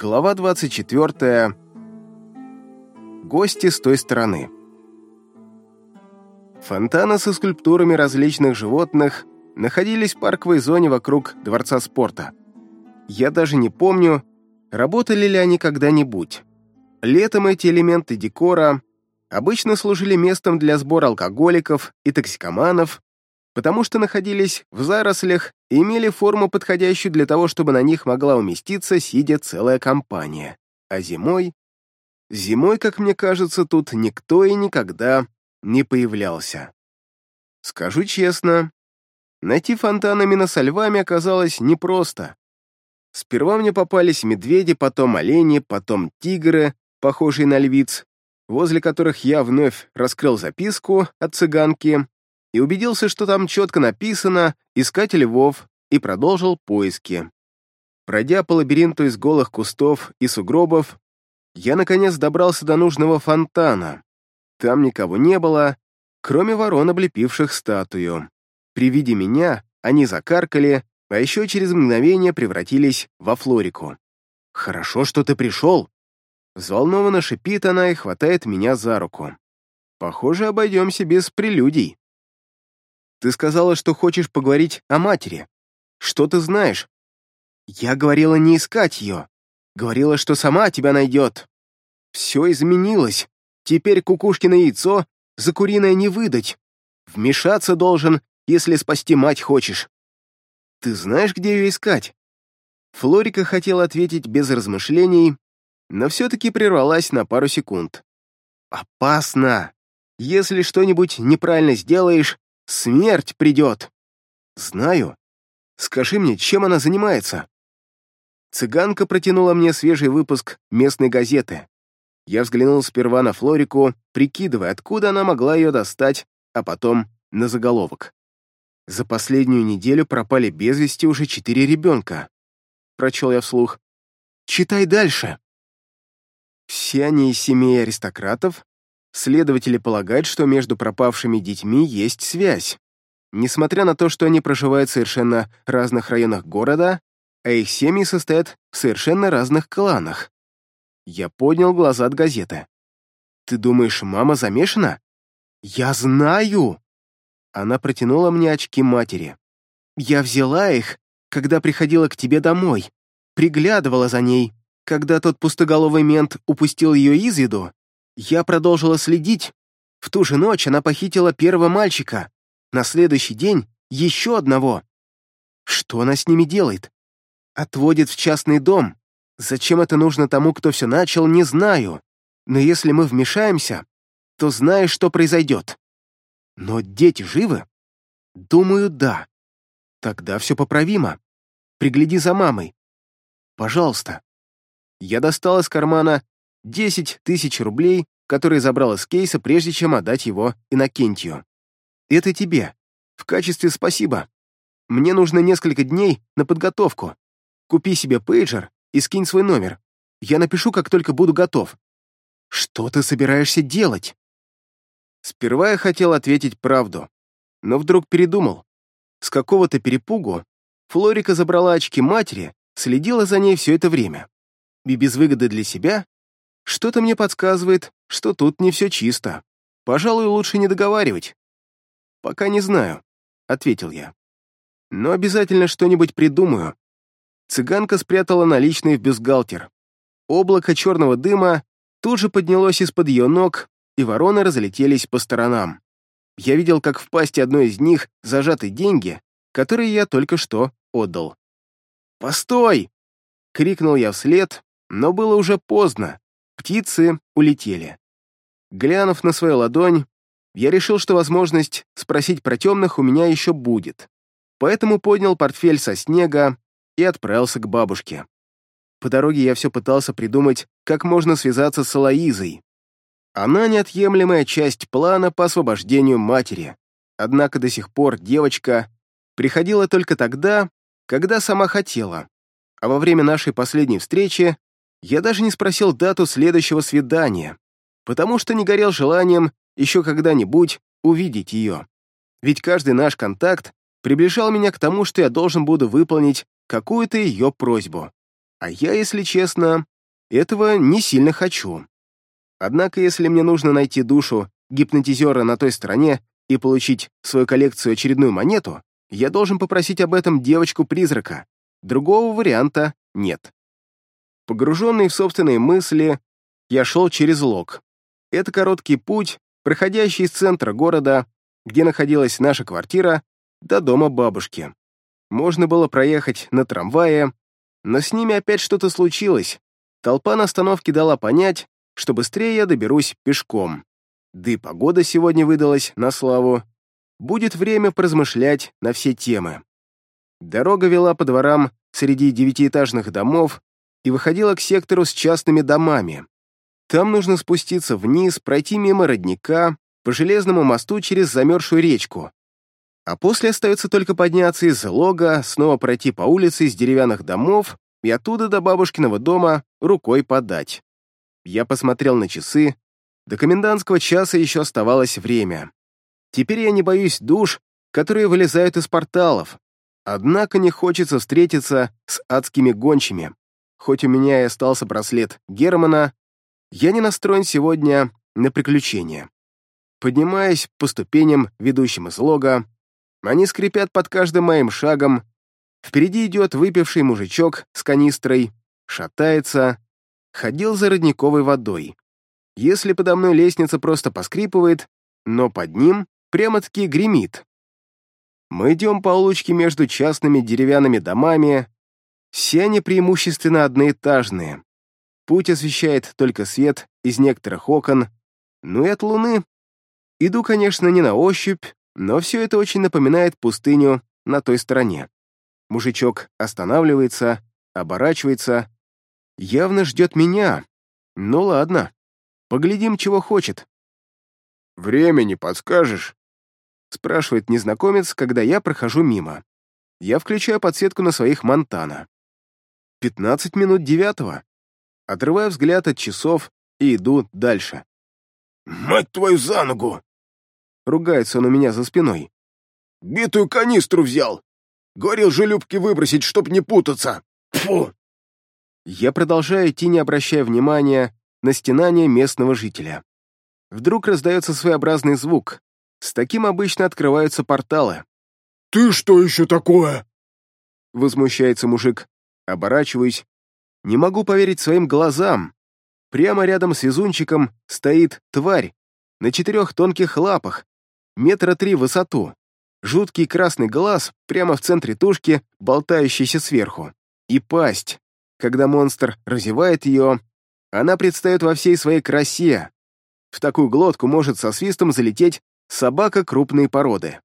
Глава 24. Гости с той стороны. Фонтаны со скульптурами различных животных находились в парковой зоне вокруг Дворца спорта. Я даже не помню, работали ли они когда-нибудь. Летом эти элементы декора обычно служили местом для сбора алкоголиков и токсикоманов, потому что находились в зарослях и имели форму, подходящую для того, чтобы на них могла уместиться, сидя целая компания. А зимой... Зимой, как мне кажется, тут никто и никогда не появлялся. Скажу честно, найти фонтан именно со львами оказалось непросто. Сперва мне попались медведи, потом олени, потом тигры, похожие на львиц, возле которых я вновь раскрыл записку от цыганки и убедился, что там четко написано «Искать львов» и продолжил поиски. Пройдя по лабиринту из голых кустов и сугробов, я, наконец, добрался до нужного фонтана. Там никого не было, кроме ворон, облепивших статую. При виде меня они закаркали, а еще через мгновение превратились во Флорику. «Хорошо, что ты пришел!» Взволнованно шипит она и хватает меня за руку. «Похоже, обойдемся без прелюдий». Ты сказала, что хочешь поговорить о матери. Что ты знаешь? Я говорила не искать ее. Говорила, что сама тебя найдет. Все изменилось. Теперь кукушкино яйцо за куриное не выдать. Вмешаться должен, если спасти мать хочешь. Ты знаешь, где ее искать? Флорика хотела ответить без размышлений, но все-таки прервалась на пару секунд. «Опасно! Если что-нибудь неправильно сделаешь, Смерть придет. Знаю. Скажи мне, чем она занимается? Цыганка протянула мне свежий выпуск местной газеты. Я взглянул сперва на Флорику, прикидывая, откуда она могла ее достать, а потом на заголовок. За последнюю неделю пропали без вести уже четыре ребенка. Прочел я вслух. Читай дальше. Все они из семей аристократов, Следователи полагают, что между пропавшими детьми есть связь. Несмотря на то, что они проживают в совершенно разных районах города, а их семьи состоят в совершенно разных кланах. Я поднял глаза от газеты. «Ты думаешь, мама замешана?» «Я знаю!» Она протянула мне очки матери. «Я взяла их, когда приходила к тебе домой, приглядывала за ней, когда тот пустоголовый мент упустил ее из виду, я продолжила следить. В ту же ночь она похитила первого мальчика. На следующий день еще одного. Что она с ними делает? Отводит в частный дом. Зачем это нужно тому, кто все начал, не знаю. Но если мы вмешаемся, то знаешь, что произойдет. Но дети живы? Думаю, да. Тогда все поправимо. Пригляди за мамой. Пожалуйста. Я достал из кармана 10 тысяч рублей, которые забрал из кейса, прежде чем отдать его Иннокентию. Это тебе. В качестве спасибо. Мне нужно несколько дней на подготовку. Купи себе пейджер и скинь свой номер. Я напишу, как только буду готов. Что ты собираешься делать? Сперва я хотел ответить правду, но вдруг передумал. С какого-то перепугу Флорика забрала очки матери, следила за ней все это время. И без выгоды для себя что-то мне подсказывает, что тут не все чисто. Пожалуй, лучше не договаривать. Пока не знаю, ответил я. Но обязательно что-нибудь придумаю. Цыганка спрятала наличные в бюстгальтер. Облако черного дыма тут же поднялось из-под ее ног, и вороны разлетелись по сторонам. Я видел, как в пасти одной из них зажаты деньги, которые я только что отдал. «Постой!» — крикнул я вслед, но было уже поздно. Птицы улетели. Глянув на свою ладонь, я решил, что возможность спросить про темных у меня еще будет. Поэтому поднял портфель со снега и отправился к бабушке. По дороге я все пытался придумать, как можно связаться с Алаизой. Она неотъемлемая часть плана по освобождению матери. Однако до сих пор девочка приходила только тогда, когда сама хотела. А во время нашей последней встречи я даже не спросил дату следующего свидания, потому что не горел желанием еще когда-нибудь увидеть ее. Ведь каждый наш контакт приближал меня к тому, что я должен буду выполнить какую-то ее просьбу. А я, если честно, этого не сильно хочу. Однако, если мне нужно найти душу гипнотизера на той стороне и получить в свою коллекцию очередную монету, я должен попросить об этом девочку-призрака. Другого варианта нет. Погруженный в собственные мысли, я шел через лог. Это короткий путь, проходящий из центра города, где находилась наша квартира, до дома бабушки. Можно было проехать на трамвае, но с ними опять что-то случилось. Толпа на остановке дала понять, что быстрее я доберусь пешком. Да и погода сегодня выдалась на славу. Будет время поразмышлять на все темы. Дорога вела по дворам среди девятиэтажных домов и выходила к сектору с частными домами. Там нужно спуститься вниз, пройти мимо родника, по железному мосту через замерзшую речку. А после остается только подняться из лога, снова пройти по улице из деревянных домов и оттуда до бабушкиного дома рукой подать. Я посмотрел на часы. До комендантского часа еще оставалось время. Теперь я не боюсь душ, которые вылезают из порталов. Однако не хочется встретиться с адскими гончими. Хоть у меня и остался браслет Германа, я не настроен сегодня на приключения. Поднимаясь по ступеням, ведущим из лога, они скрипят под каждым моим шагом. Впереди идет выпивший мужичок с канистрой, шатается, ходил за родниковой водой. Если подо мной лестница просто поскрипывает, но под ним прямо-таки гремит. Мы идем по улочке между частными деревянными домами, все они преимущественно одноэтажные. Путь освещает только свет из некоторых окон, ну и от луны. Иду, конечно, не на ощупь, но все это очень напоминает пустыню на той стороне. Мужичок останавливается, оборачивается, явно ждет меня. Ну ладно, поглядим, чего хочет. «Время не подскажешь?» спрашивает незнакомец, когда я прохожу мимо. Я включаю подсветку на своих Монтана. 15 минут девятого. Отрываю взгляд от часов и иду дальше. «Мать твою за ногу!» Ругается он у меня за спиной. «Битую канистру взял! Говорил же Любке выбросить, чтоб не путаться! Фу!» Я продолжаю идти, не обращая внимания на стенание местного жителя. Вдруг раздается своеобразный звук. С таким обычно открываются порталы. «Ты что еще такое?» Возмущается мужик. Оборачиваюсь. Не могу поверить своим глазам. Прямо рядом с везунчиком стоит тварь на четырех тонких лапах, метра три в высоту. Жуткий красный глаз прямо в центре тушки, болтающийся сверху. И пасть. Когда монстр разевает ее, она предстает во всей своей красе. В такую глотку может со свистом залететь собака крупной породы.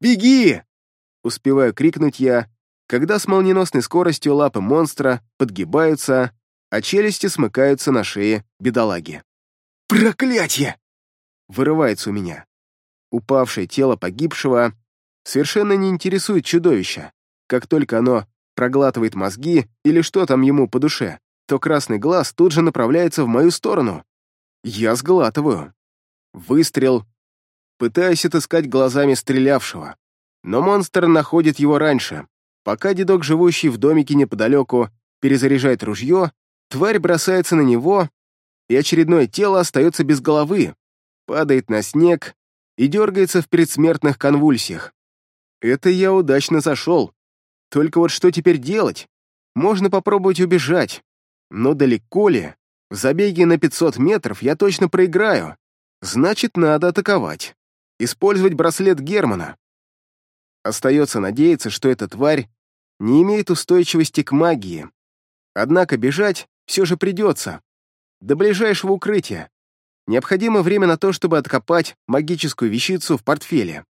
«Беги!» — успеваю крикнуть я, когда с молниеносной скоростью лапы монстра подгибаются, а челюсти смыкаются на шее бедолаги. «Проклятье!» — вырывается у меня. Упавшее тело погибшего совершенно не интересует чудовища. Как только оно проглатывает мозги или что там ему по душе, то красный глаз тут же направляется в мою сторону. Я сглатываю. Выстрел. Пытаюсь отыскать глазами стрелявшего. Но монстр находит его раньше. Пока дедок, живущий в домике неподалеку, перезаряжает ружье, тварь бросается на него, и очередное тело остается без головы, падает на снег и дергается в предсмертных конвульсиях. Это я удачно зашел. Только вот что теперь делать? Можно попробовать убежать. Но далеко ли? В забеге на 500 метров я точно проиграю. Значит, надо атаковать. Использовать браслет Германа. Остается надеяться, что эта тварь не имеет устойчивости к магии. Однако бежать все же придется. До ближайшего укрытия. Необходимо время на то, чтобы откопать магическую вещицу в портфеле.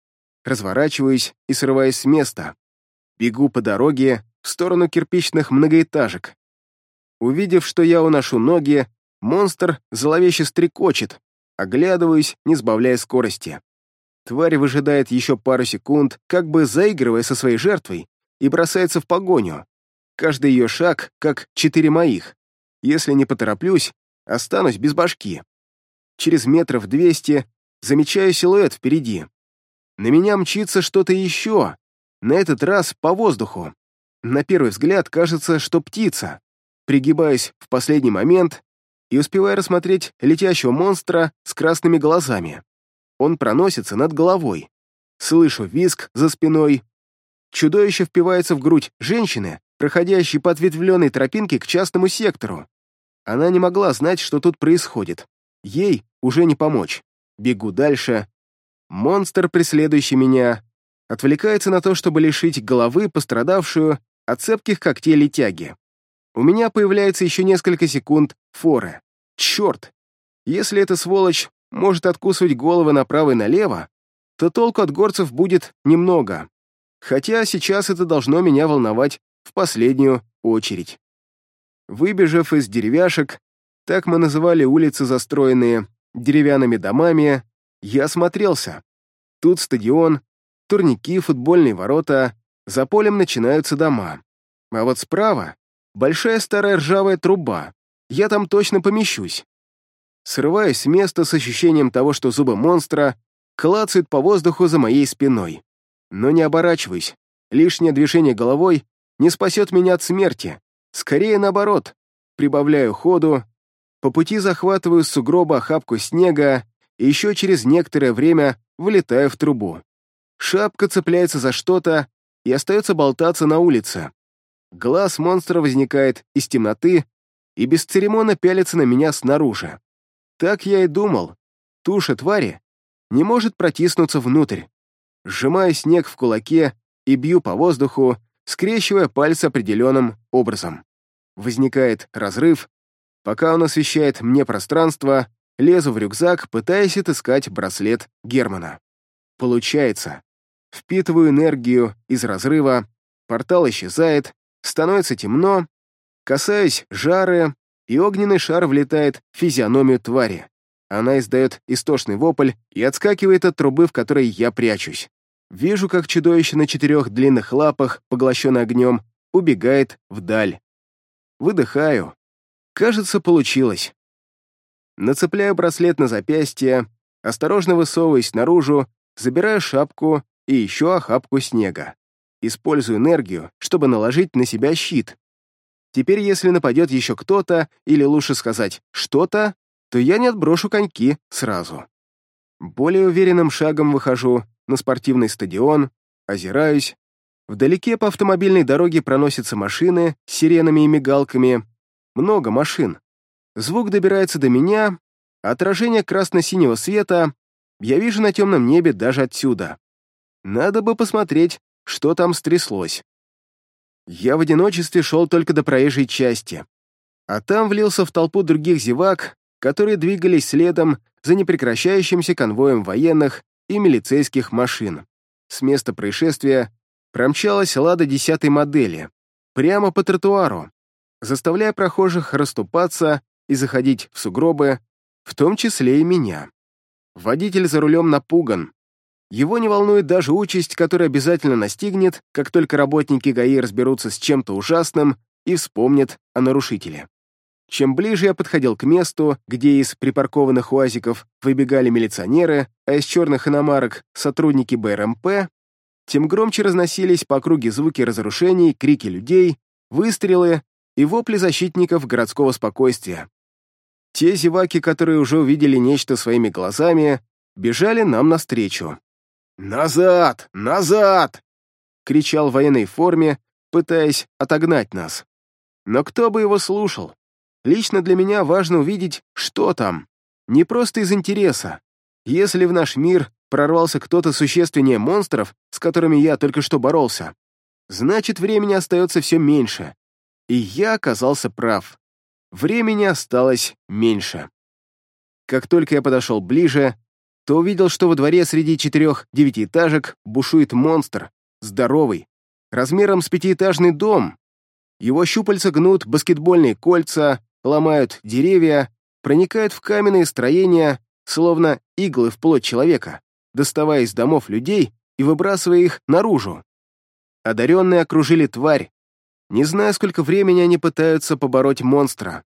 Разворачиваюсь и срываюсь с места. Бегу по дороге в сторону кирпичных многоэтажек. Увидев, что я уношу ноги, монстр зловеще стрекочет. Оглядываюсь, не сбавляя скорости. Тварь выжидает еще пару секунд, как бы заигрывая со своей жертвой, и бросается в погоню. Каждый ее шаг, как четыре моих. Если не потороплюсь, останусь без башки. Через метров двести замечаю силуэт впереди. На меня мчится что-то еще, на этот раз по воздуху. На первый взгляд кажется, что птица. пригибаюсь в последний момент и успеваю рассмотреть летящего монстра с красными глазами. Он проносится над головой. Слышу визг за спиной. Чудовище впивается в грудь женщины, проходящей по ответвленной тропинке к частному сектору. Она не могла знать, что тут происходит. Ей уже не помочь. Бегу дальше. Монстр, преследующий меня, отвлекается на то, чтобы лишить головы пострадавшую от цепких когтей летяги. У меня появляется еще несколько секунд форы. Черт! Если эта сволочь может откусывать головы направо и налево, то толку от горцев будет немного. Хотя сейчас это должно меня волновать в последнюю очередь. Выбежав из деревяшек, так мы называли улицы, застроенные деревянными домами, я осмотрелся. Тут стадион, турники, футбольные ворота, за полем начинаются дома. А вот справа — большая старая ржавая труба. Я там точно помещусь. Срываюсь с места с ощущением того, что зубы монстра клацают по воздуху за моей спиной. Но не оборачиваюсь. Лишнее движение головой не спасет меня от смерти. Скорее наоборот. Прибавляю ходу, по пути захватываю с сугроба охапку снега и еще через некоторое время вылетаю в трубу. Шапка цепляется за что-то и остается болтаться на улице. Глаз монстра возникает из темноты и бесцеремонно пялится на меня снаружи. Так я и думал. Туша твари не может протиснуться внутрь. Сжимаю снег в кулаке и бью по воздуху, скрещивая пальцы определенным образом. Возникает разрыв. Пока он освещает мне пространство, лезу в рюкзак, пытаясь отыскать браслет Германа. Получается. Впитываю энергию из разрыва, портал исчезает, становится темно, касаюсь жары, и огненный шар влетает в физиономию твари. Она издает истошный вопль и отскакивает от трубы, в которой я прячусь. Вижу, как чудовище на четырех длинных лапах, поглощенное огнем, убегает вдаль. Выдыхаю. Кажется, получилось. Нацепляю браслет на запястье, осторожно высовываюсь наружу, забираю шапку и еще охапку снега. Использую энергию, чтобы наложить на себя щит. Теперь, если нападет еще кто-то, или лучше сказать, что-то, то я не отброшу коньки сразу. Более уверенным шагом выхожу на спортивный стадион, озираюсь. Вдалеке по автомобильной дороге проносятся машины с сиренами и мигалками. Много машин. Звук добирается до меня, а отражение красно-синего света я вижу на темном небе даже отсюда. Надо бы посмотреть, что там стряслось. Я в одиночестве шел только до проезжей части, а там влился в толпу других зевак, которые двигались следом за непрекращающимся конвоем военных и милицейских машин. С места происшествия промчалась «Лада» десятой модели, прямо по тротуару, заставляя прохожих расступаться и заходить в сугробы, в том числе и меня. Водитель за рулем напуган. Его не волнует даже участь, которая обязательно настигнет, как только работники ГАИ разберутся с чем-то ужасным и вспомнят о нарушителе. Чем ближе я подходил к месту, где из припаркованных уазиков выбегали милиционеры, а из черных иномарок — сотрудники БРМП, тем громче разносились по округе звуки разрушений, крики людей, выстрелы и вопли защитников городского спокойствия. Те зеваки, которые уже увидели нечто своими глазами, бежали нам навстречу. «Назад! Назад!» — кричал в военной форме, пытаясь отогнать нас. Но кто бы его слушал? Лично для меня важно увидеть, что там. Не просто из интереса. Если в наш мир прорвался кто-то существеннее монстров, с которыми я только что боролся, значит, времени остается все меньше. И я оказался прав. Времени осталось меньше. Как только я подошел ближе, то увидел, что во дворе среди четырех девятиэтажек бушует монстр, здоровый, размером с пятиэтажный дом. Его щупальца гнут баскетбольные кольца, ломают деревья, проникают в каменные строения, словно иглы в плоть человека, доставая из домов людей и выбрасывая их наружу. Одаренные окружили тварь. Не зная, сколько времени они пытаются побороть монстра.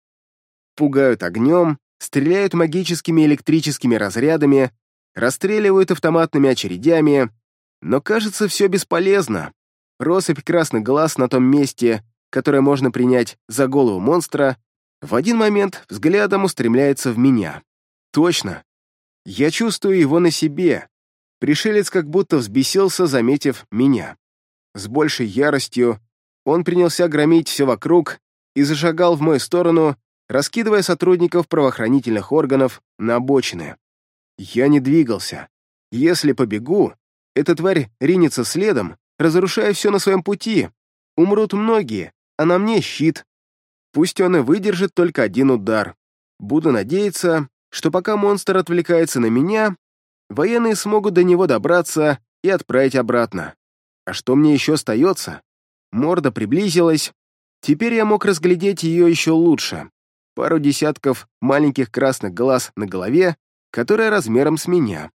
Пугают огнем, стреляют магическими электрическими разрядами, расстреливают автоматными очередями, но, кажется, все бесполезно. Россыпь красных глаз на том месте, которое можно принять за голову монстра, в один момент взглядом устремляется в меня. Точно. Я чувствую его на себе. Пришелец как будто взбесился, заметив меня. С большей яростью он принялся громить все вокруг и зашагал в мою сторону, раскидывая сотрудников правоохранительных органов на обочины. Я не двигался. Если побегу, эта тварь ринется следом, разрушая все на своем пути. Умрут многие, а на мне щит. Пусть он и выдержит только один удар. Буду надеяться, что пока монстр отвлекается на меня, военные смогут до него добраться и отправить обратно. А что мне еще остается? Морда приблизилась. Теперь я мог разглядеть ее еще лучше. Пару десятков маленьких красных глаз на голове, которая размером с меня.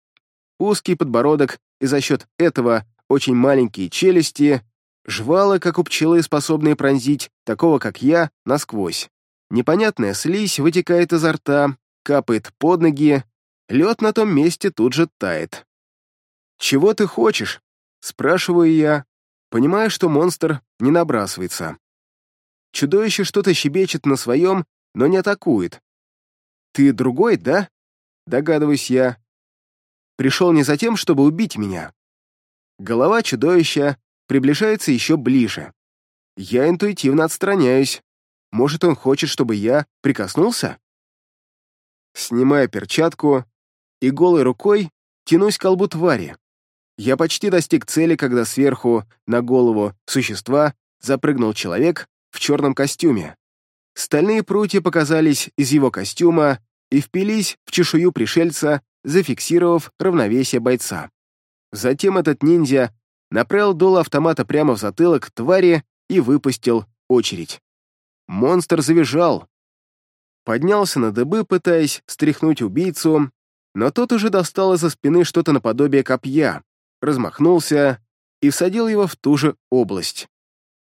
Узкий подбородок и за счет этого очень маленькие челюсти, жвалы, как у пчелы, способные пронзить такого, как я, насквозь. Непонятная слизь вытекает изо рта, капает под ноги, лед на том месте тут же тает. «Чего ты хочешь?» — спрашиваю я, понимая, что монстр не набрасывается. Чудовище что-то щебечет на своем, но не атакует. «Ты другой, да?» — догадываюсь я. «Пришел не за тем, чтобы убить меня». Голова чудовища приближается еще ближе. Я интуитивно отстраняюсь. Может, он хочет, чтобы я прикоснулся? Снимая перчатку и голой рукой тянусь к колбу твари. Я почти достиг цели, когда сверху на голову существа запрыгнул человек в черном костюме. Стальные прутья показались из его костюма и впились в чешую пришельца, зафиксировав равновесие бойца. Затем этот ниндзя направил дуло автомата прямо в затылок твари и выпустил очередь. Монстр завизжал. Поднялся на дыбы, пытаясь стряхнуть убийцу, но тот уже достал из-за спины что-то наподобие копья, размахнулся и всадил его в ту же область.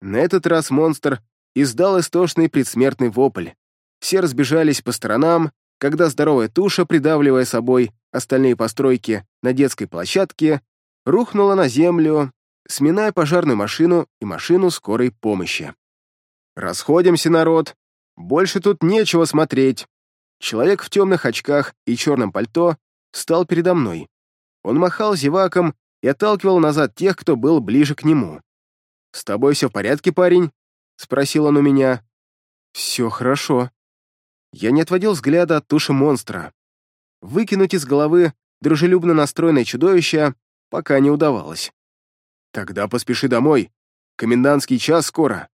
На этот раз монстр издал истошный предсмертный вопль. Все разбежались по сторонам, когда здоровая туша, придавливая собой остальные постройки на детской площадке, рухнула на землю, сминая пожарную машину и машину скорой помощи. «Расходимся, народ! Больше тут нечего смотреть!» Человек в темных очках и черном пальто встал передо мной. Он махал зеваком и отталкивал назад тех, кто был ближе к нему. «С тобой все в порядке, парень?» — спросил он у меня. «Все хорошо». Я не отводил взгляда от туши монстра. Выкинуть из головы дружелюбно настроенное чудовище пока не удавалось. «Тогда поспеши домой. Комендантский час скоро».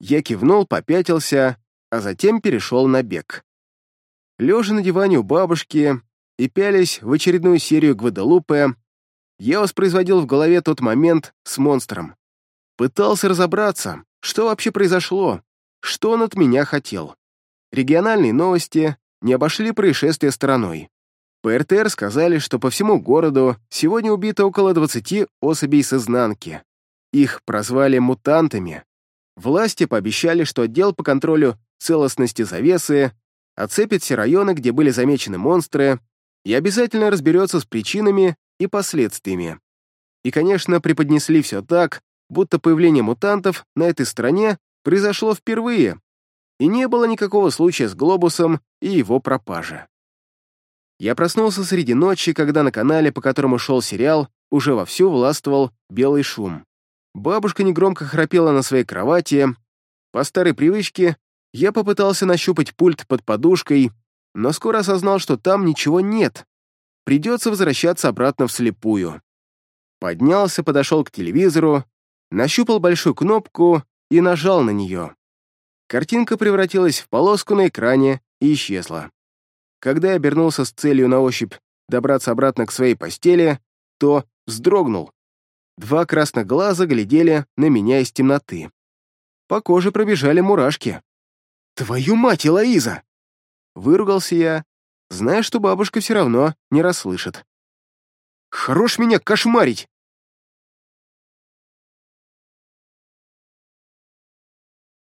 Я кивнул, попятился, а затем перешел на бег. Лежа на диване у бабушки и пялись в очередную серию Гваделупе, я воспроизводил в голове тот момент с монстром. Пытался разобраться, что вообще произошло, что он от меня хотел. Региональные новости не обошли происшествие стороной. По РТР сказали, что по всему городу сегодня убито около 20 особей с изнанки. Их прозвали мутантами. Власти пообещали, что отдел по контролю целостности завесы оцепит все районы, где были замечены монстры, и обязательно разберется с причинами и последствиями. И, конечно, преподнесли все так, будто появление мутантов на этой стороне произошло впервые, и не было никакого случая с Глобусом и его пропажей. Я проснулся среди ночи, когда на канале, по которому шел сериал, уже вовсю властвовал белый шум. Бабушка негромко храпела на своей кровати. По старой привычке я попытался нащупать пульт под подушкой, но скоро осознал, что там ничего нет. Придется возвращаться обратно вслепую. Поднялся, подошел к телевизору, нащупал большую кнопку и нажал на нее. Картинка превратилась в полоску на экране и исчезла. Когда я обернулся с целью на ощупь добраться обратно к своей постели, то вздрогнул. Два красных глаза глядели на меня из темноты. По коже пробежали мурашки. «Твою мать, Элоиза!» Выругался я, зная, что бабушка все равно не расслышит. «Хорош меня кошмарить!»